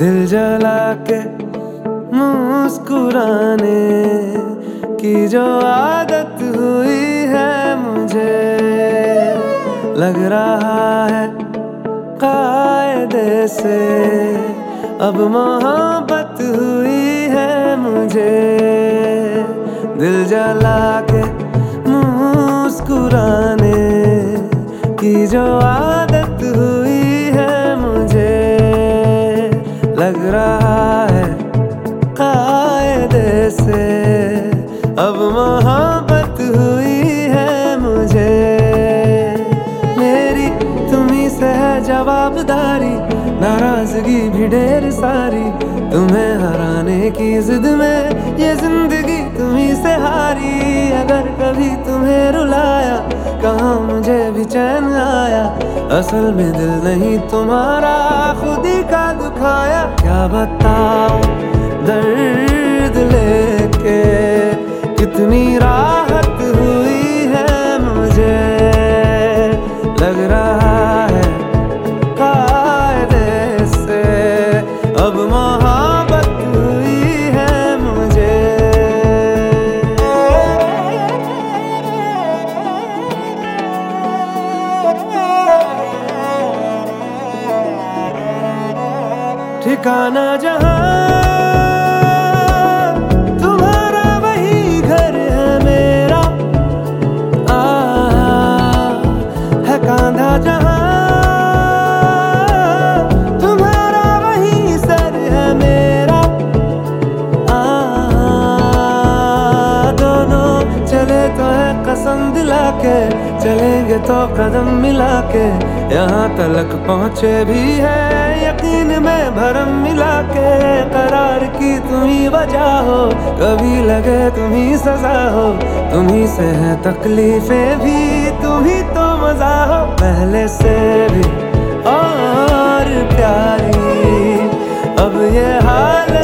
दिल जला के मुस्कुराने की जो आदत हुई लग रहा है कायदे से। अब मोहब्बत हुई है मुझे। दिल जला के मुस्कुराने की जो आदत हुई है मुझे। लग रहा है कायदे से। अब मोहब्बत जवाबदारी, नाराज़गी भी ढेर सारी। तुम्हें हराने की जिद में ये ज़िंदगी तुम्हें से हारी। अगर कभी तुम्हें रुलाया, कहा मुझे भी चैन आया असल में दिल नहीं तुम्हारा, खुद ही का दुखाया। क्या बताऊँ? अब मोहब्बत है मुझे। ठिकाना जहाँ चलेंगे तो कदम मिला के यहाँ तलक पहुँचे भी है। यकीन में भरम मिला के करार की तुम्ही वजह हो। कभी लगे तुम्ही सजा हो। तुम्ही से है तकलीफें भी तुम्ही तो मज़ा हो। पहले से भी और प्यारी। अब ये हालत